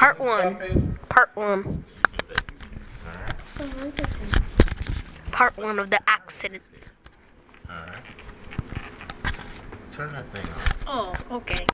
Part one. Part one. Part one of the accident. Alright. Turn that thing on. Oh, okay.